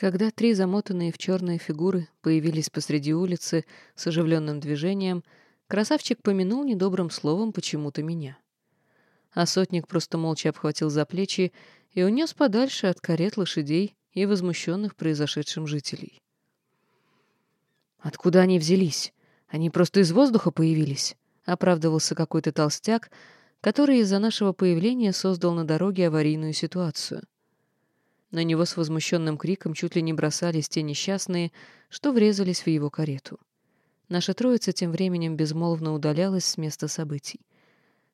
Когда три замотанные в черные фигуры появились посреди улицы с оживленным движением, красавчик помянул недобрым словом почему-то меня. А сотник просто молча обхватил за плечи и унес подальше от карет лошадей и возмущенных произошедшим жителей. «Откуда они взялись? Они просто из воздуха появились», — оправдывался какой-то толстяк, который из-за нашего появления создал на дороге аварийную ситуацию. На него с возмущенным криком чуть ли не бросались те несчастные, что врезались в его карету. Наша троица тем временем безмолвно удалялась с места событий.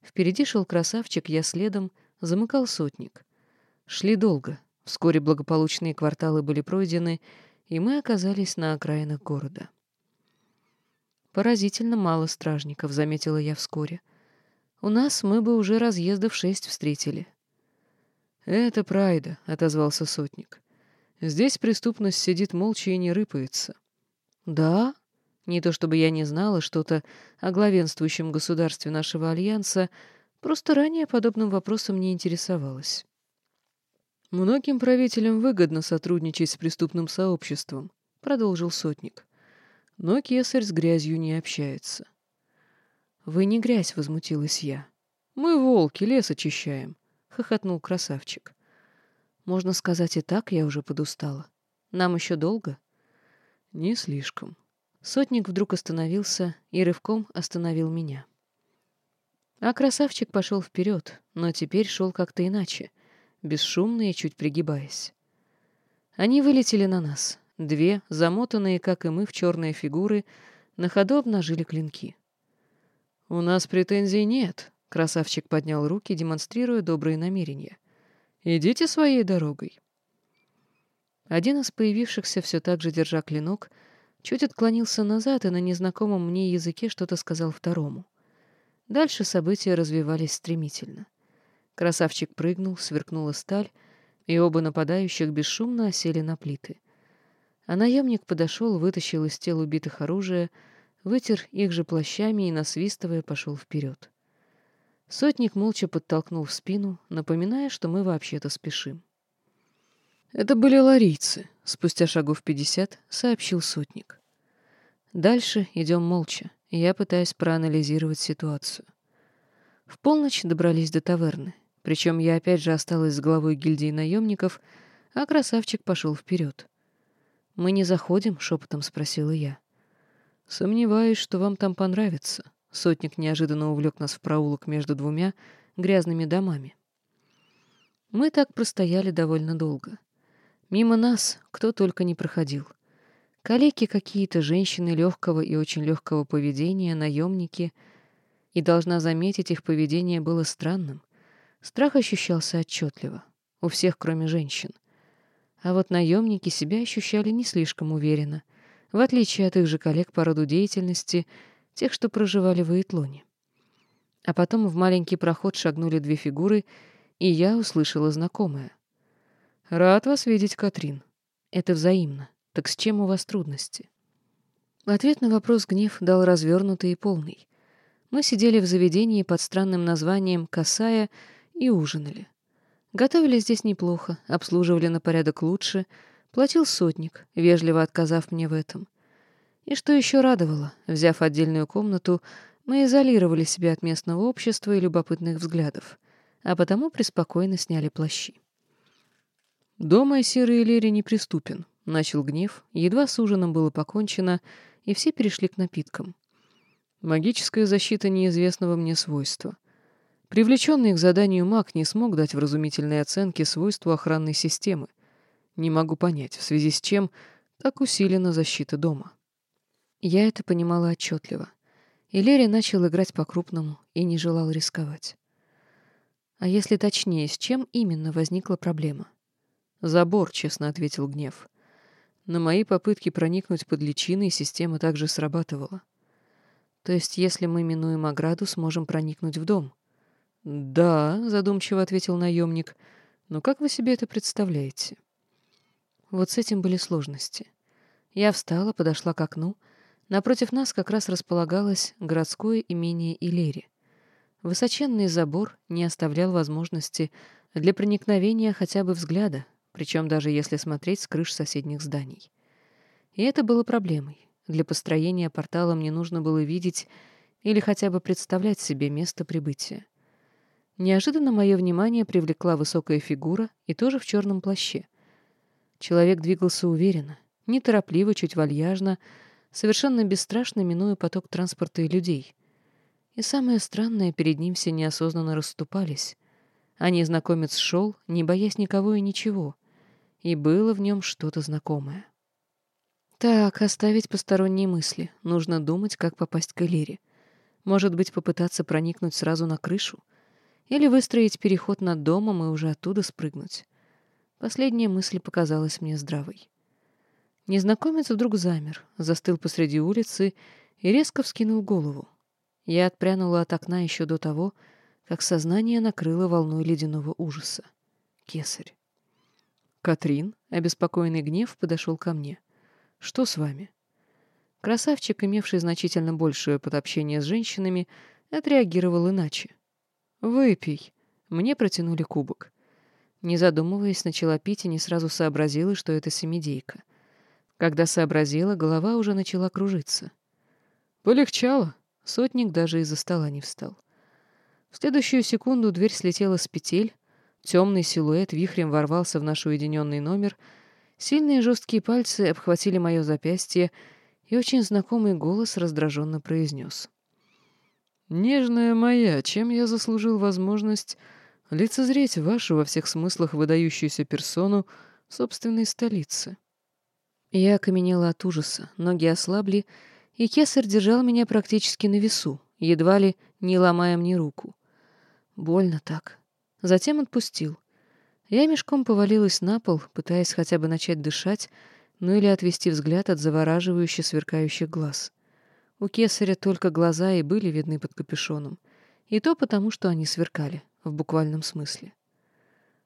Впереди шел красавчик, я следом, замыкал сотник. Шли долго. Вскоре благополучные кварталы были пройдены, и мы оказались на окраинах города. Поразительно мало стражников, заметила я вскоре. У нас мы бы уже разъездов шесть встретили. «Это Прайда», — отозвался сотник. «Здесь преступность сидит молча и не рыпается». «Да?» Не то чтобы я не знала что-то о главенствующем государстве нашего альянса, просто ранее подобным вопросом не интересовалась. «Многим правителям выгодно сотрудничать с преступным сообществом», — продолжил сотник. «Но кесарь с грязью не общается». «Вы не грязь», — возмутилась я. «Мы волки, лес очищаем хохотнул красавчик. Можно сказать и так, я уже подустала. Нам еще долго? Не слишком. Сотник вдруг остановился и рывком остановил меня. А красавчик пошел вперед, но теперь шел как-то иначе, бесшумно и чуть пригибаясь. Они вылетели на нас. Две, замотанные, как и мы, в черные фигуры, на ходу обнажили клинки. «У нас претензий нет», Красавчик поднял руки, демонстрируя добрые намерения. «Идите своей дорогой». Один из появившихся, все так же держа клинок, чуть отклонился назад и на незнакомом мне языке что-то сказал второму. Дальше события развивались стремительно. Красавчик прыгнул, сверкнула сталь, и оба нападающих бесшумно осели на плиты. А наемник подошел, вытащил из тел убитых оружие, вытер их же плащами и, насвистывая, пошел вперед. Сотник молча подтолкнул в спину, напоминая, что мы вообще-то спешим. «Это были ларийцы», — спустя шагов пятьдесят сообщил сотник. Дальше идем молча, я пытаюсь проанализировать ситуацию. В полночь добрались до таверны, причем я опять же осталась с главой гильдии наемников, а красавчик пошел вперед. «Мы не заходим?» — шепотом спросила я. «Сомневаюсь, что вам там понравится», Сотник неожиданно увлек нас в проулок между двумя грязными домами. Мы так простояли довольно долго. Мимо нас кто только не проходил. Калеки какие-то, женщины легкого и очень легкого поведения, наемники. И, должна заметить, их поведение было странным. Страх ощущался отчетливо. У всех, кроме женщин. А вот наемники себя ощущали не слишком уверенно. В отличие от их же коллег по роду деятельности — тех, что проживали в Итлоне. А потом в маленький проход шагнули две фигуры, и я услышала знакомое. «Рад вас видеть, Катрин. Это взаимно. Так с чем у вас трудности?» Ответ на вопрос гнев дал развернутый и полный. Мы сидели в заведении под странным названием «Касая» и ужинали. Готовили здесь неплохо, обслуживали на порядок лучше, платил сотник, вежливо отказав мне в этом. И что еще радовало, взяв отдельную комнату, мы изолировали себя от местного общества и любопытных взглядов, а потому преспокойно сняли плащи. «Дома серый Лери неприступен», — начал гнев, едва с ужином было покончено, и все перешли к напиткам. «Магическая защита неизвестного мне свойства. Привлеченный к заданию маг не смог дать вразумительной оценки свойству охранной системы. Не могу понять, в связи с чем так усилена защита дома». Я это понимала отчетливо. И Лерри начал играть по-крупному и не желал рисковать. А если точнее, с чем именно возникла проблема? «Забор», — честно ответил Гнев. На мои попытки проникнуть под личиной система также срабатывала. То есть, если мы минуем ограду, сможем проникнуть в дом? «Да», — задумчиво ответил наемник. «Но как вы себе это представляете?» Вот с этим были сложности. Я встала, подошла к окну — Напротив нас как раз располагалось городское имение Илери. Высоченный забор не оставлял возможности для проникновения хотя бы взгляда, причем даже если смотреть с крыш соседних зданий. И это было проблемой. Для построения портала мне нужно было видеть или хотя бы представлять себе место прибытия. Неожиданно мое внимание привлекла высокая фигура и тоже в черном плаще. Человек двигался уверенно, неторопливо, чуть вальяжно, совершенно бесстрашно минуя поток транспорта и людей. И самое странное, перед ним все неосознанно расступались. А незнакомец шел, не боясь никого и ничего. И было в нем что-то знакомое. Так, оставить посторонние мысли. Нужно думать, как попасть к Элире. Может быть, попытаться проникнуть сразу на крышу? Или выстроить переход над домом и уже оттуда спрыгнуть? Последняя мысль показалась мне здравой. Незнакомец вдруг замер, застыл посреди улицы и резко вскинул голову. Я отпрянула от окна еще до того, как сознание накрыло волной ледяного ужаса. Кесарь. Катрин, обеспокоенный гнев, подошел ко мне. «Что с вами?» Красавчик, имевший значительно большее опыт общения с женщинами, отреагировал иначе. «Выпей». Мне протянули кубок. Не задумываясь, начала пить и не сразу сообразила, что это семидейка. Когда сообразила, голова уже начала кружиться. Полегчало. Сотник даже из-за стола не встал. В следующую секунду дверь слетела с петель, темный силуэт вихрем ворвался в наш уединенный номер, сильные жесткие пальцы обхватили мое запястье, и очень знакомый голос раздраженно произнес. «Нежная моя, чем я заслужил возможность лицезреть вашу во всех смыслах выдающуюся персону собственной столице?» Я окаменела от ужаса, ноги ослабли, и кесарь держал меня практически на весу, едва ли не ломая мне руку. Больно так. Затем отпустил. Я мешком повалилась на пол, пытаясь хотя бы начать дышать, ну или отвести взгляд от завораживающе сверкающих глаз. У кесаря только глаза и были видны под капюшоном. И то потому, что они сверкали, в буквальном смысле.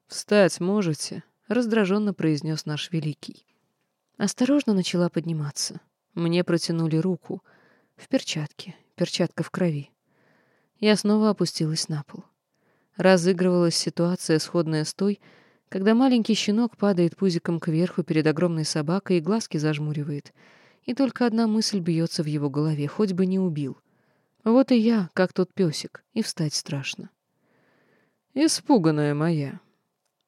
«Встать можете?» — раздраженно произнес наш великий. Осторожно начала подниматься. Мне протянули руку. В перчатке. Перчатка в крови. Я снова опустилась на пол. Разыгрывалась ситуация, сходная с той, когда маленький щенок падает пузиком кверху перед огромной собакой и глазки зажмуривает, и только одна мысль бьется в его голове, хоть бы не убил. Вот и я, как тот песик, и встать страшно. «Испуганная моя».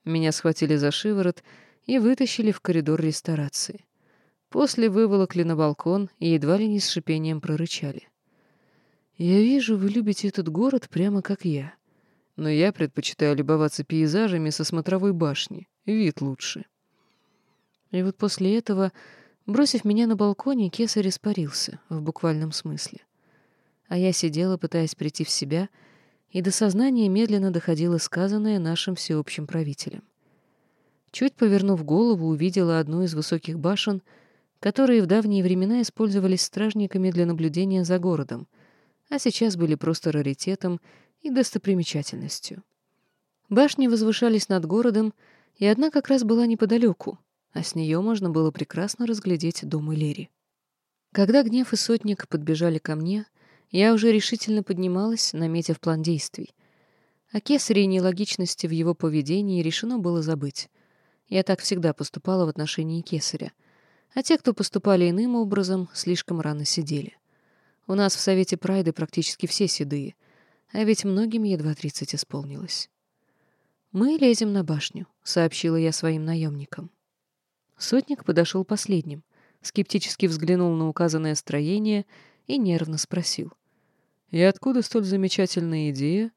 Меня схватили за шиворот и вытащили в коридор ресторации. После выволокли на балкон и едва ли не с шипением прорычали. «Я вижу, вы любите этот город прямо как я. Но я предпочитаю любоваться пейзажами со смотровой башни. Вид лучше». И вот после этого, бросив меня на балконе, кесарь испарился, в буквальном смысле. А я сидела, пытаясь прийти в себя, и до сознания медленно доходило сказанное нашим всеобщим правителем. Чуть повернув голову, увидела одну из высоких башен, которые в давние времена использовались стражниками для наблюдения за городом, а сейчас были просто раритетом и достопримечательностью. Башни возвышались над городом, и одна как раз была неподалеку, а с нее можно было прекрасно разглядеть дом Элери. Когда гнев и сотник подбежали ко мне, я уже решительно поднималась, наметив план действий. О кесаре и нелогичности в его поведении решено было забыть — я так всегда поступала в отношении кесаря. А те, кто поступали иным образом, слишком рано сидели. У нас в Совете Прайды практически все седые, а ведь многим едва тридцать исполнилось. «Мы лезем на башню», — сообщила я своим наемникам. Сотник подошел последним, скептически взглянул на указанное строение и нервно спросил. «И откуда столь замечательная идея?»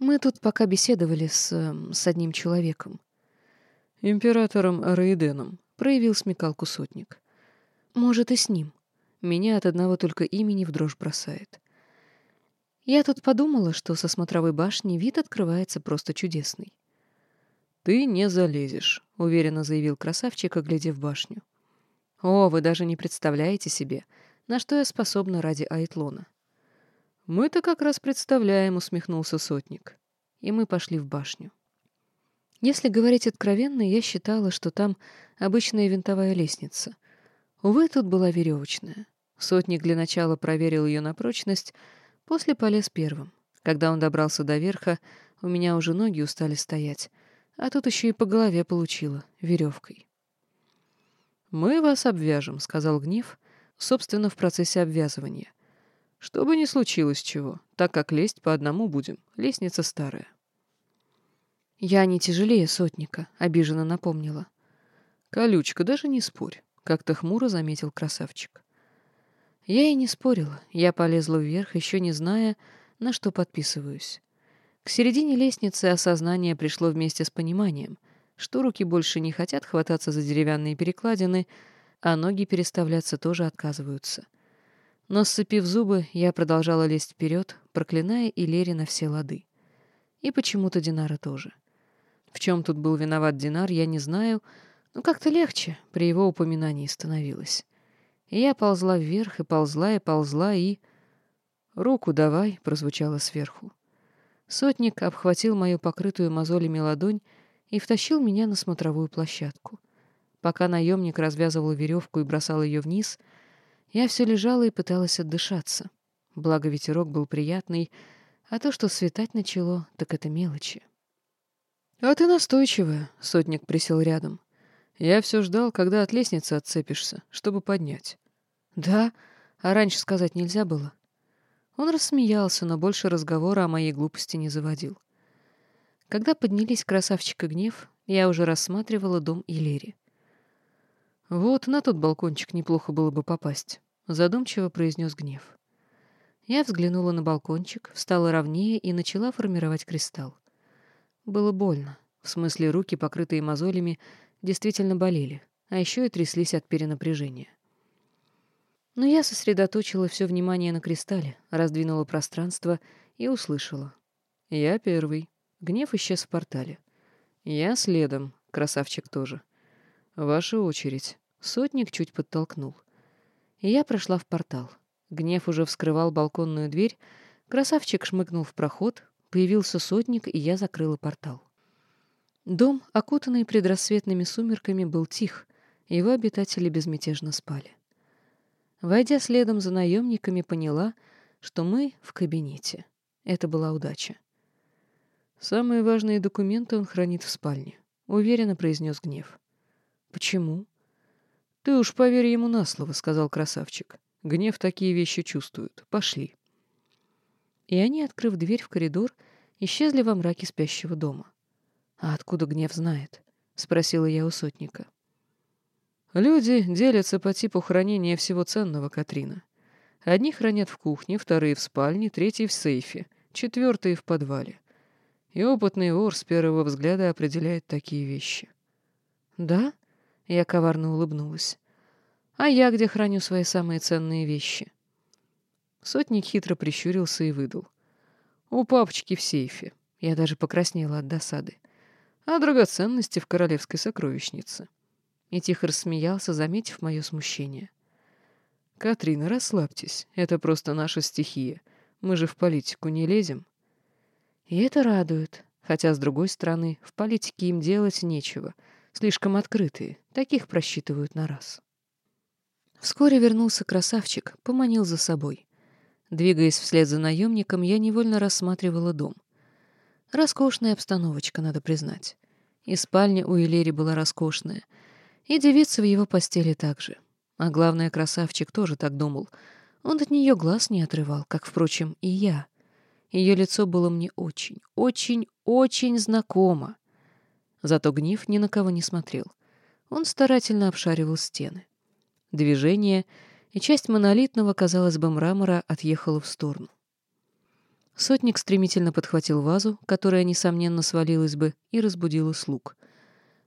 «Мы тут пока беседовали с... с одним человеком императором Раиденом, проявил смекалку сотник. Может, и с ним. Меня от одного только имени в дрожь бросает. Я тут подумала, что со смотровой башни вид открывается просто чудесный. «Ты не залезешь», — уверенно заявил красавчик, оглядев башню. «О, вы даже не представляете себе, на что я способна ради Айтлона». «Мы-то как раз представляем», — усмехнулся сотник. И мы пошли в башню. Если говорить откровенно, я считала, что там обычная винтовая лестница. Увы, тут была веревочная. Сотник для начала проверил ее на прочность, после полез первым. Когда он добрался до верха, у меня уже ноги устали стоять, А тут еще и по голове получила, веревкой. «Мы вас обвяжем», — сказал Гнев, собственно, в процессе обвязывания. «Что бы ни случилось чего, так как лезть по одному будем, лестница старая». «Я не тяжелее сотника», — обиженно напомнила. «Колючка, даже не спорь», — как-то хмуро заметил красавчик. Я и не спорила, я полезла вверх, еще не зная, на что подписываюсь. К середине лестницы осознание пришло вместе с пониманием, что руки больше не хотят хвататься за деревянные перекладины, а ноги переставляться тоже отказываются. Но, сцепив зубы, я продолжала лезть вперед, проклиная Илери на все лады. И почему-то Динара тоже. В чем тут был виноват Динар, я не знаю, но как-то легче при его упоминании становилось. И я ползла вверх, и ползла, и ползла, и... «Руку давай», — прозвучало сверху. Сотник обхватил мою покрытую мозолями ладонь и втащил меня на смотровую площадку. Пока наемник развязывал веревку и бросал ее вниз, я все лежала и пыталась отдышаться. Благо ветерок был приятный, а то, что светать начало, так это мелочи. — А ты настойчивая, — сотник присел рядом. Я все ждал, когда от лестницы отцепишься, чтобы поднять. Да, а раньше сказать нельзя было. Он рассмеялся, но больше разговора о моей глупости не заводил. Когда поднялись красавчик и гнев, я уже рассматривала дом Илери. «Вот на тот балкончик неплохо было бы попасть», — задумчиво произнес гнев. Я взглянула на балкончик, встала ровнее и начала формировать кристалл. Было больно. В смысле, руки, покрытые мозолями, действительно болели, а еще и тряслись от перенапряжения. Но я сосредоточила все внимание на кристалле, раздвинула пространство и услышала. «Я первый». Гнев исчез в портале. «Я следом. Красавчик тоже. Ваша очередь». Сотник чуть подтолкнул. Я прошла в портал. Гнев уже вскрывал балконную дверь, красавчик шмыгнул в проход, появился сотник, и я закрыла портал. Дом, окутанный предрассветными сумерками, был тих, его обитатели безмятежно спали. Войдя следом за наемниками, поняла, что мы в кабинете. Это была удача. «Самые важные документы он хранит в спальне», — уверенно произнес гнев. «Почему?» «Ты уж поверь ему на слово», — сказал красавчик. «Гнев такие вещи чувствует. Пошли». И они, открыв дверь в коридор, исчезли во мраке спящего дома. «А откуда гнев знает?» — спросила я у сотника. «Люди делятся по типу хранения всего ценного, Катрина. Одни хранят в кухне, вторые в спальне, третьи в сейфе, четвертые в подвале. И опытный вор с первого взгляда определяет такие вещи». «Да?» — я коварно улыбнулась. «А я где храню свои самые ценные вещи?» Сотник хитро прищурился и выдал. «У папочки в сейфе». Я даже покраснела от досады а драгоценности в королевской сокровищнице. И тихо рассмеялся, заметив мое смущение. «Катрина, расслабьтесь, это просто наша стихия. Мы же в политику не лезем». И это радует, хотя, с другой стороны, в политике им делать нечего. Слишком открытые, таких просчитывают на раз. Вскоре вернулся красавчик, поманил за собой. Двигаясь вслед за наемником, я невольно рассматривала дом. Роскошная обстановочка, надо признать. И спальня у Илери была роскошная. И девица в его постели также. А главное, красавчик тоже так думал. Он от нее глаз не отрывал, как, впрочем, и я. Ее лицо было мне очень, очень, очень знакомо. Зато гнев ни на кого не смотрел. Он старательно обшаривал стены. Движение, и часть монолитного, казалось бы, мрамора отъехала в сторону. Сотник стремительно подхватил вазу, которая, несомненно, свалилась бы, и разбудила слуг.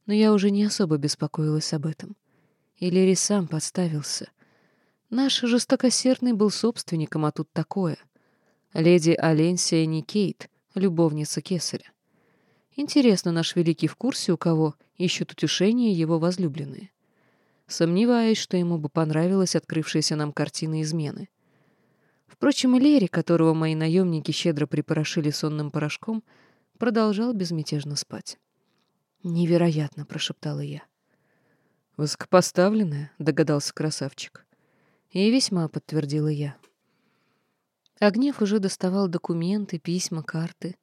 Но я уже не особо беспокоилась об этом. Иллирий сам подставился. Наш жестокосердный был собственником, а тут такое. Леди Аленсия Никейт, любовница кесаря. Интересно, наш великий в курсе, у кого ищут утешение его возлюбленные. Сомневаюсь, что ему бы понравилась открывшаяся нам картина измены — Впрочем, и Лерри, которого мои наемники щедро припорошили сонным порошком, продолжал безмятежно спать. «Невероятно!» — прошептала я. «Высокопоставленная?» — догадался красавчик. «И весьма», — подтвердила я. Огнев уже доставал документы, письма, карты.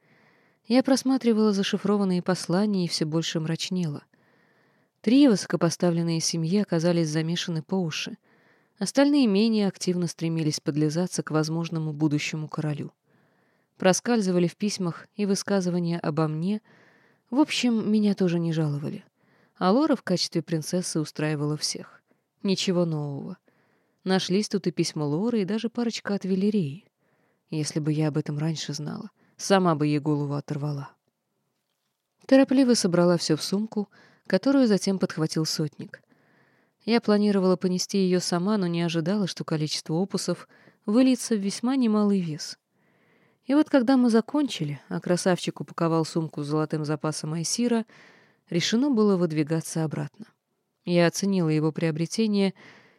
Я просматривала зашифрованные послания и все больше мрачнела. Три высокопоставленные семьи оказались замешаны по уши. Остальные менее активно стремились подлизаться к возможному будущему королю. Проскальзывали в письмах и высказывания обо мне. В общем, меня тоже не жаловали. А Лора в качестве принцессы устраивала всех. Ничего нового. Нашлись тут и письма Лоры, и даже парочка от Велерии. Если бы я об этом раньше знала, сама бы ей голову оторвала. Торопливо собрала все в сумку, которую затем подхватил сотник. Я планировала понести ее сама, но не ожидала, что количество опусов выльется в весьма немалый вес. И вот когда мы закончили, а красавчик упаковал сумку с золотым запасом айсира, решено было выдвигаться обратно. Я оценила его приобретение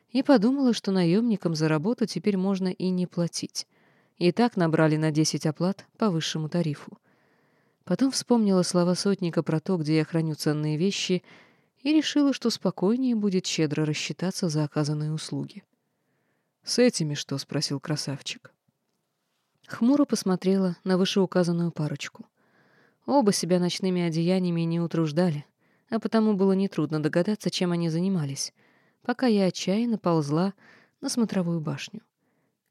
и подумала, что наемникам за работу теперь можно и не платить. И так набрали на 10 оплат по высшему тарифу. Потом вспомнила слова сотника про то, где я храню ценные вещи — и решила, что спокойнее будет щедро рассчитаться за оказанные услуги. «С этими что?» — спросил красавчик. Хмуро посмотрела на вышеуказанную парочку. Оба себя ночными одеяниями не утруждали, а потому было нетрудно догадаться, чем они занимались, пока я отчаянно ползла на смотровую башню.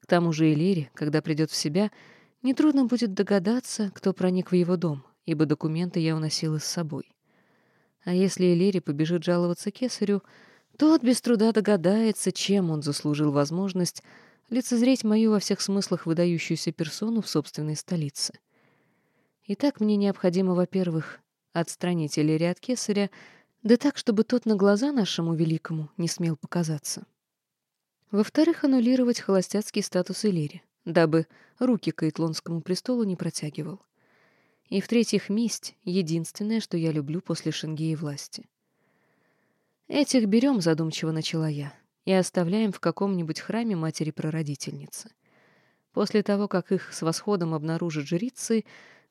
К тому же Элире, когда придет в себя, нетрудно будет догадаться, кто проник в его дом, ибо документы я уносила с собой. А если Элери побежит жаловаться кесарю, тот без труда догадается, чем он заслужил возможность лицезреть мою во всех смыслах выдающуюся персону в собственной столице. Итак, мне необходимо, во-первых, отстранить Элери от кесаря, да так, чтобы тот на глаза нашему великому не смел показаться. Во-вторых, аннулировать холостяцкий статус Элири, дабы руки к Эйтлонскому престолу не протягивал. И в-третьих, месть — единственное, что я люблю после Шенгеи власти. «Этих берем», — задумчиво начала я, «и оставляем в каком-нибудь храме матери-прародительницы. После того, как их с восходом обнаружат жрицы,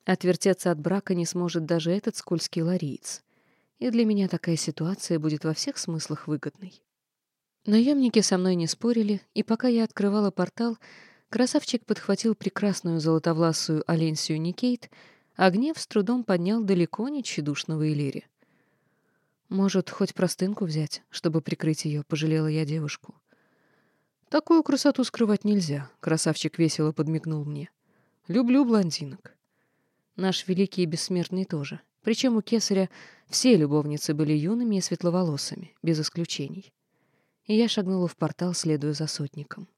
отвертеться от брака не сможет даже этот скользкий лариец. И для меня такая ситуация будет во всех смыслах выгодной». Наемники со мной не спорили, и пока я открывала портал, красавчик подхватил прекрасную золотовласую Аленсию Никейт — а гнев с трудом поднял далеко не тщедушного Элири. «Может, хоть простынку взять, чтобы прикрыть ее?» — пожалела я девушку. «Такую красоту скрывать нельзя», — красавчик весело подмигнул мне. «Люблю блондинок». Наш великий и бессмертный тоже. Причем у кесаря все любовницы были юными и светловолосыми, без исключений. И я шагнула в портал, следуя за сотником.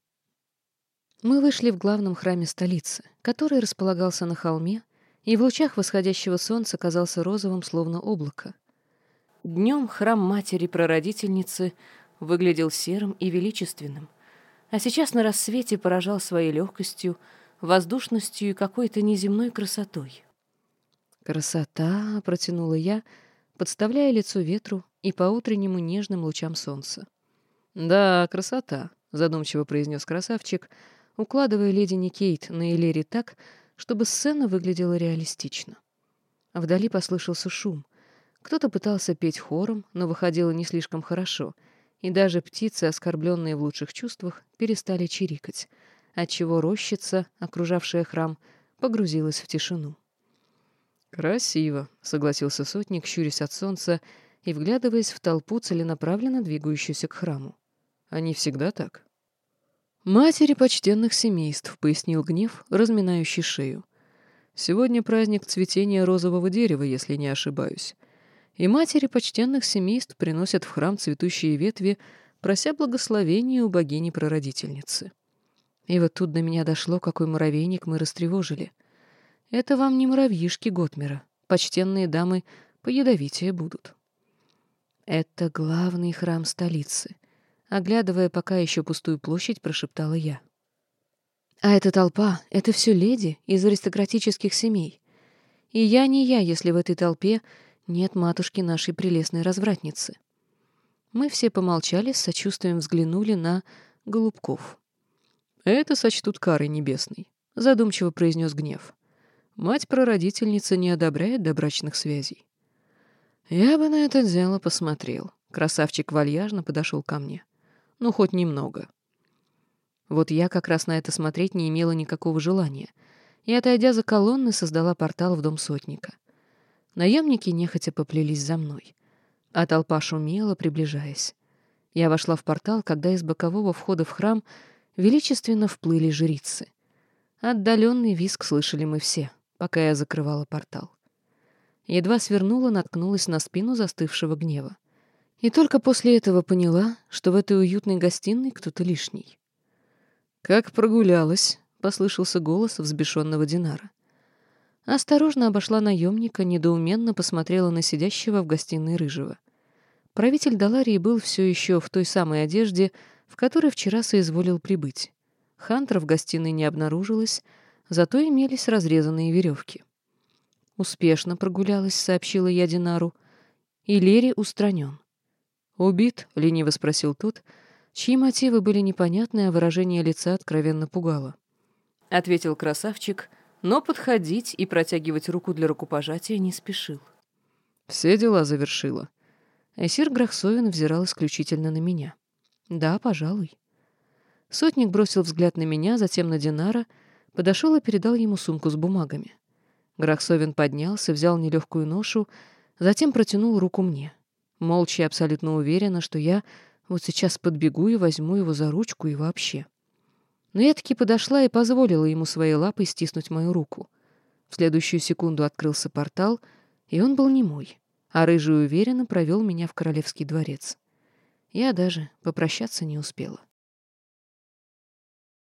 Мы вышли в главном храме столицы, который располагался на холме, и в лучах восходящего солнца казался розовым, словно облако. Днем храм матери-прародительницы выглядел серым и величественным, а сейчас на рассвете поражал своей легкостью, воздушностью и какой-то неземной красотой. «Красота!» — протянула я, подставляя лицо ветру и по утреннему нежным лучам солнца. «Да, красота!» — задумчиво произнес красавчик, укладывая леди Никейт на Элере так, чтобы сцена выглядела реалистично. Вдали послышался шум. Кто-то пытался петь хором, но выходило не слишком хорошо, и даже птицы, оскорбленные в лучших чувствах, перестали чирикать, отчего рощица, окружавшая храм, погрузилась в тишину. «Красиво», — согласился сотник, щурясь от солнца и вглядываясь в толпу, целенаправленно двигающуюся к храму. «Они всегда так?» «Матери почтенных семейств», — пояснил гнев, разминающий шею. «Сегодня праздник цветения розового дерева, если не ошибаюсь. И матери почтенных семейств приносят в храм цветущие ветви, прося благословения у богини-прародительницы. И вот тут до меня дошло, какой муравейник мы растревожили. Это вам не муравьишки Готмера. Почтенные дамы поядовитее будут. Это главный храм столицы — Оглядывая пока еще пустую площадь, прошептала я. А эта толпа — это все леди из аристократических семей. И я не я, если в этой толпе нет матушки нашей прелестной развратницы. Мы все помолчали, с сочувствием взглянули на Голубков. «Это сочтут карой небесной», — задумчиво произнес гнев. «Мать-прародительница не одобряет добрачных связей». «Я бы на это дело посмотрел». Красавчик вальяжно подошел ко мне. Ну, хоть немного. Вот я как раз на это смотреть не имела никакого желания. и, отойдя за колонны, создала портал в дом сотника. Наемники нехотя поплелись за мной, а толпа шумела, приближаясь. Я вошла в портал, когда из бокового входа в храм величественно вплыли жрицы. Отдаленный виск слышали мы все, пока я закрывала портал. Едва свернула, наткнулась на спину застывшего гнева. И только после этого поняла, что в этой уютной гостиной кто-то лишний. «Как прогулялась?» — послышался голос взбешенного Динара. Осторожно обошла наемника, недоуменно посмотрела на сидящего в гостиной рыжего. Правитель Даларии был все еще в той самой одежде, в которой вчера соизволил прибыть. Хантер в гостиной не обнаружилось, зато имелись разрезанные веревки. «Успешно прогулялась», — сообщила я Динару. «И Лери устранен». «Убит?» — лениво спросил тот, чьи мотивы были непонятны, а выражение лица откровенно пугало. Ответил красавчик, но подходить и протягивать руку для рукопожатия не спешил. «Все дела завершила». Эсир Грахсовин взирал исключительно на меня. «Да, пожалуй». Сотник бросил взгляд на меня, затем на Динара, подошел и передал ему сумку с бумагами. Грахсовин поднялся, взял нелегкую ношу, затем протянул руку мне молча и абсолютно уверена, что я вот сейчас подбегу и возьму его за ручку и вообще. Но я таки подошла и позволила ему своей лапой стиснуть мою руку. В следующую секунду открылся портал, и он был не мой, а рыжий уверенно провел меня в королевский дворец. Я даже попрощаться не успела.